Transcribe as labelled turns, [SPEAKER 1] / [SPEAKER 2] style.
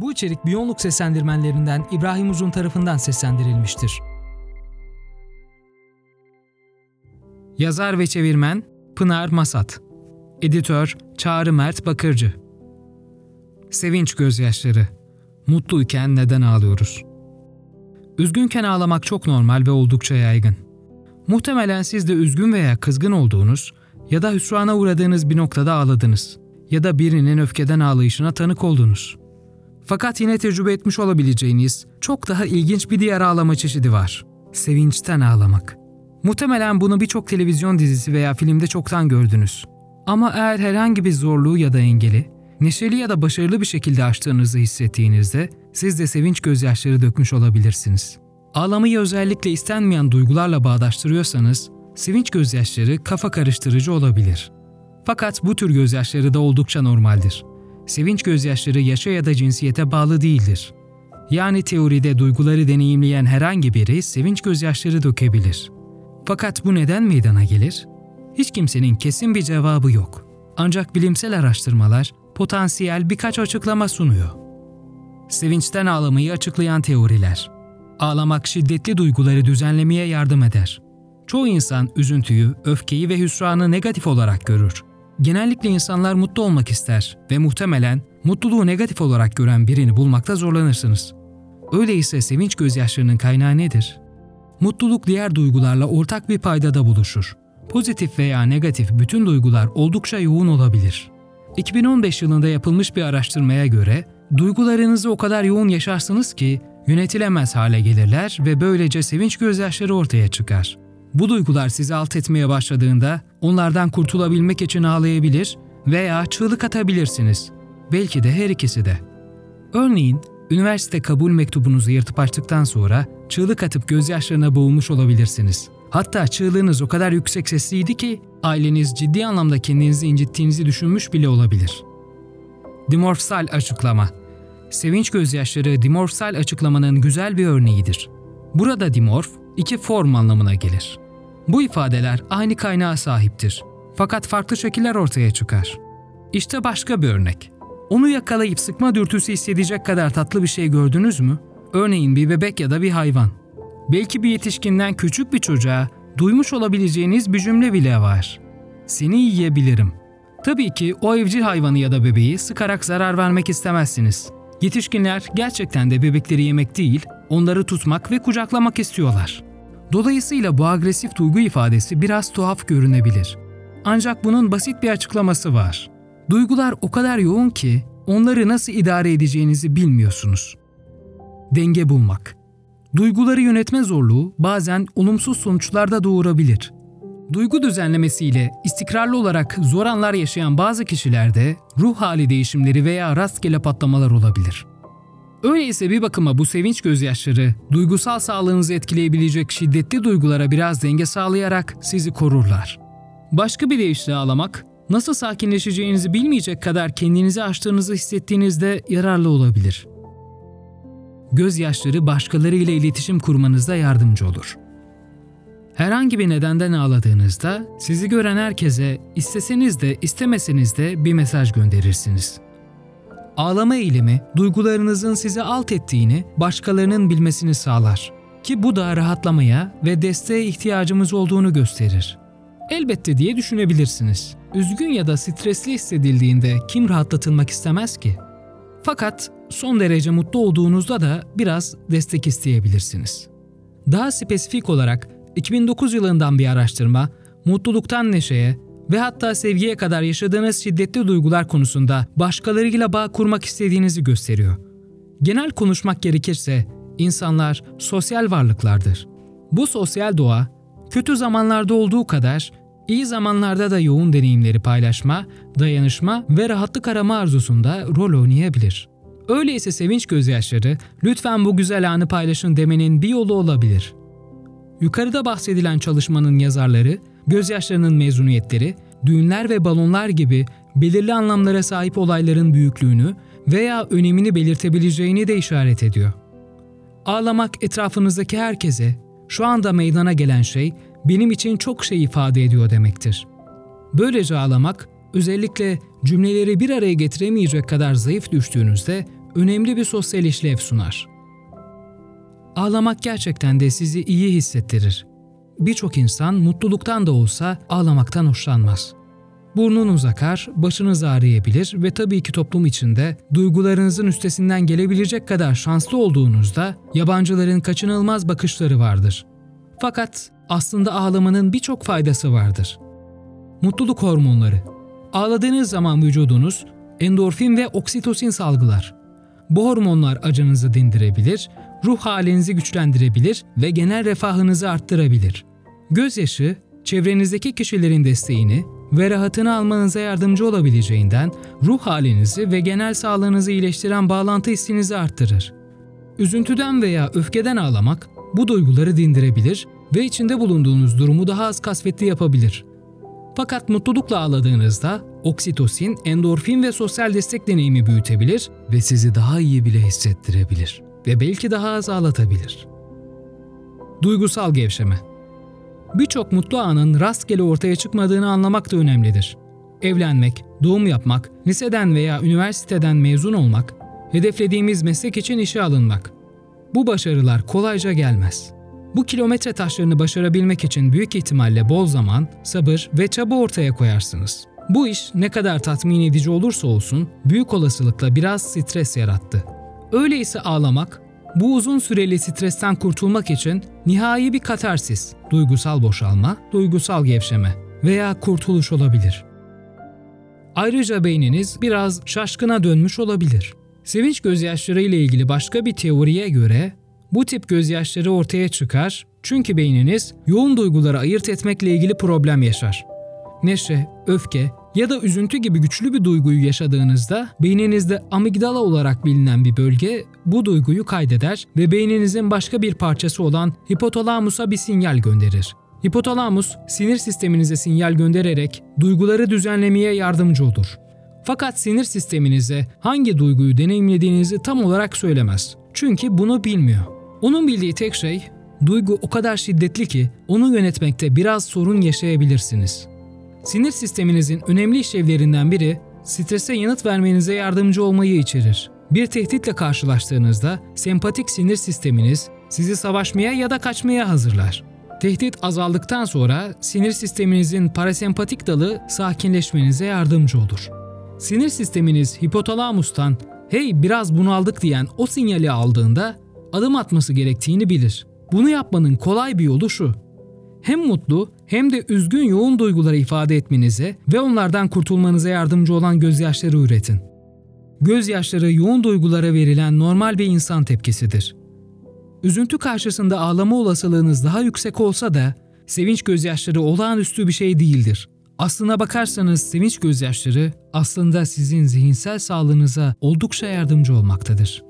[SPEAKER 1] Bu içerik Biyonluk seslendirmenlerinden İbrahim Uzun tarafından seslendirilmiştir. Yazar ve çevirmen Pınar Masat Editör Çağrı Mert Bakırcı Sevinç gözyaşları Mutluyken neden ağlıyoruz? Üzgünken ağlamak çok normal ve oldukça yaygın. Muhtemelen siz de üzgün veya kızgın olduğunuz ya da hüsrana uğradığınız bir noktada ağladınız ya da birinin öfkeden ağlayışına tanık oldunuz. Fakat yine tecrübe etmiş olabileceğiniz çok daha ilginç bir diğer ağlama çeşidi var. Sevinçten ağlamak. Muhtemelen bunu birçok televizyon dizisi veya filmde çoktan gördünüz. Ama eğer herhangi bir zorluğu ya da engeli, neşeli ya da başarılı bir şekilde aştığınızı hissettiğinizde siz de sevinç gözyaşları dökmüş olabilirsiniz. Ağlamayı özellikle istenmeyen duygularla bağdaştırıyorsanız, sevinç gözyaşları kafa karıştırıcı olabilir. Fakat bu tür gözyaşları da oldukça normaldir. Sevinç gözyaşları yaşa ya da cinsiyete bağlı değildir. Yani teoride duyguları deneyimleyen herhangi biri sevinç gözyaşları dökebilir. Fakat bu neden meydana gelir? Hiç kimsenin kesin bir cevabı yok. Ancak bilimsel araştırmalar potansiyel birkaç açıklama sunuyor. Sevinçten ağlamayı açıklayan teoriler. Ağlamak şiddetli duyguları düzenlemeye yardım eder. Çoğu insan üzüntüyü, öfkeyi ve hüsranı negatif olarak görür. Genellikle insanlar mutlu olmak ister ve muhtemelen mutluluğu negatif olarak gören birini bulmakta zorlanırsınız. Öyleyse sevinç gözyaşlarının kaynağı nedir? Mutluluk diğer duygularla ortak bir paydada buluşur. Pozitif veya negatif bütün duygular oldukça yoğun olabilir. 2015 yılında yapılmış bir araştırmaya göre duygularınızı o kadar yoğun yaşarsınız ki yönetilemez hale gelirler ve böylece sevinç gözyaşları ortaya çıkar. Bu duygular sizi alt etmeye başladığında onlardan kurtulabilmek için ağlayabilir veya çığlık atabilirsiniz. Belki de her ikisi de. Örneğin, üniversite kabul mektubunuzu yırtıp açtıktan sonra çığlık atıp gözyaşlarına boğulmuş olabilirsiniz. Hatta çığlığınız o kadar yüksek sesliydi ki aileniz ciddi anlamda kendinizi incittiğinizi düşünmüş bile olabilir. Dimorfsal açıklama Sevinç gözyaşları dimorfsal açıklamanın güzel bir örneğidir. Burada dimorf, iki form anlamına gelir. Bu ifadeler aynı kaynağa sahiptir. Fakat farklı şekiller ortaya çıkar. İşte başka bir örnek. Onu yakalayıp sıkma dürtüsü hissedecek kadar tatlı bir şey gördünüz mü? Örneğin bir bebek ya da bir hayvan. Belki bir yetişkinden küçük bir çocuğa duymuş olabileceğiniz bir cümle bile var. Seni yiyebilirim. Tabii ki o evcil hayvanı ya da bebeği sıkarak zarar vermek istemezsiniz. Yetişkinler gerçekten de bebekleri yemek değil, onları tutmak ve kucaklamak istiyorlar. Dolayısıyla bu agresif duygu ifadesi biraz tuhaf görünebilir. Ancak bunun basit bir açıklaması var. Duygular o kadar yoğun ki onları nasıl idare edeceğinizi bilmiyorsunuz. Denge bulmak. Duyguları yönetme zorluğu bazen olumsuz sonuçlar da doğurabilir. Duygu düzenlemesiyle istikrarlı olarak zor anlar yaşayan bazı kişilerde ruh hali değişimleri veya rastgele patlamalar olabilir. Öyleyse bir bakıma bu sevinç gözyaşları duygusal sağlığınızı etkileyebilecek şiddetli duygulara biraz denge sağlayarak sizi korurlar. Başka bir deyişle ağlamak, nasıl sakinleşeceğinizi bilmeyecek kadar kendinizi aştığınızı hissettiğinizde yararlı olabilir. Gözyaşları başkalarıyla iletişim kurmanızda yardımcı olur. Herhangi bir nedenden ağladığınızda sizi gören herkese isteseniz de istemeseniz de bir mesaj gönderirsiniz. Ağlama eğilimi duygularınızın sizi alt ettiğini başkalarının bilmesini sağlar ki bu da rahatlamaya ve desteğe ihtiyacımız olduğunu gösterir. Elbette diye düşünebilirsiniz. Üzgün ya da stresli hissedildiğinde kim rahatlatılmak istemez ki? Fakat son derece mutlu olduğunuzda da biraz destek isteyebilirsiniz. Daha spesifik olarak 2009 yılından bir araştırma, mutluluktan neşeye ve hatta sevgiye kadar yaşadığınız şiddetli duygular konusunda başkalarıyla bağ kurmak istediğinizi gösteriyor. Genel konuşmak gerekirse insanlar sosyal varlıklardır. Bu sosyal doğa kötü zamanlarda olduğu kadar iyi zamanlarda da yoğun deneyimleri paylaşma, dayanışma ve rahatlık arama arzusunda rol oynayabilir. Öyleyse sevinç gözyaşları lütfen bu güzel anı paylaşın demenin bir yolu olabilir. Yukarıda bahsedilen çalışmanın yazarları, gözyaşlarının mezuniyetleri, düğünler ve balonlar gibi belirli anlamlara sahip olayların büyüklüğünü veya önemini belirtebileceğini de işaret ediyor. Ağlamak etrafınızdaki herkese, şu anda meydana gelen şey benim için çok şey ifade ediyor demektir. Böylece ağlamak, özellikle cümleleri bir araya getiremeyecek kadar zayıf düştüğünüzde önemli bir sosyal işlev sunar. Ağlamak gerçekten de sizi iyi hissettirir. Birçok insan mutluluktan da olsa ağlamaktan hoşlanmaz. Burnunuz akar, başınız ağrıyabilir ve tabii ki toplum içinde duygularınızın üstesinden gelebilecek kadar şanslı olduğunuzda yabancıların kaçınılmaz bakışları vardır. Fakat aslında ağlamanın birçok faydası vardır. Mutluluk hormonları. Ağladığınız zaman vücudunuz endorfin ve oksitosin salgılar. Bu hormonlar acınızı dindirebilir, ruh halinizi güçlendirebilir ve genel refahınızı arttırabilir. Gözyaşı, çevrenizdeki kişilerin desteğini ve rahatını almanıza yardımcı olabileceğinden ruh halinizi ve genel sağlığınızı iyileştiren bağlantı hissinizi arttırır. Üzüntüden veya öfkeden ağlamak bu duyguları dindirebilir ve içinde bulunduğunuz durumu daha az kasvetli yapabilir. Fakat mutlulukla ağladığınızda oksitosin, endorfin ve sosyal destek deneyimi büyütebilir ve sizi daha iyi bile hissettirebilir ve belki daha az ağlatabilir. Duygusal gevşeme Birçok mutlu anın rastgele ortaya çıkmadığını anlamak da önemlidir. Evlenmek, doğum yapmak, liseden veya üniversiteden mezun olmak, hedeflediğimiz meslek için işe alınmak. Bu başarılar kolayca gelmez. Bu kilometre taşlarını başarabilmek için büyük ihtimalle bol zaman, sabır ve çaba ortaya koyarsınız. Bu iş ne kadar tatmin edici olursa olsun büyük olasılıkla biraz stres yarattı. Öyleyse ağlamak, bu uzun süreli stresten kurtulmak için nihai bir katarsis, duygusal boşalma, duygusal gevşeme veya kurtuluş olabilir. Ayrıca beyniniz biraz şaşkına dönmüş olabilir. Sevinç gözyaşları ile ilgili başka bir teoriye göre bu tip gözyaşları ortaya çıkar çünkü beyniniz yoğun duyguları ayırt etmekle ilgili problem yaşar. Neşe, öfke ya da üzüntü gibi güçlü bir duyguyu yaşadığınızda beyninizde amigdala olarak bilinen bir bölge bu duyguyu kaydeder ve beyninizin başka bir parçası olan hipotalamusa bir sinyal gönderir. Hipotalamus sinir sisteminize sinyal göndererek duyguları düzenlemeye yardımcı olur. Fakat sinir sisteminize hangi duyguyu deneyimlediğinizi tam olarak söylemez. Çünkü bunu bilmiyor. Onun bildiği tek şey duygu o kadar şiddetli ki onu yönetmekte biraz sorun yaşayabilirsiniz. Sinir sisteminizin önemli işlevlerinden biri strese yanıt vermenize yardımcı olmayı içerir. Bir tehditle karşılaştığınızda sempatik sinir sisteminiz sizi savaşmaya ya da kaçmaya hazırlar. Tehdit azaldıktan sonra sinir sisteminizin parasempatik dalı sakinleşmenize yardımcı olur. Sinir sisteminiz hipotalamustan "Hey biraz bunaldık." diyen o sinyali aldığında adım atması gerektiğini bilir. Bunu yapmanın kolay bir yolu şu hem mutlu hem de üzgün yoğun duyguları ifade etmenize ve onlardan kurtulmanıza yardımcı olan gözyaşları üretin. Gözyaşları yoğun duygulara verilen normal bir insan tepkisidir. Üzüntü karşısında ağlama olasılığınız daha yüksek olsa da sevinç gözyaşları olağanüstü bir şey değildir. Aslına bakarsanız sevinç gözyaşları aslında sizin zihinsel sağlığınıza oldukça yardımcı olmaktadır.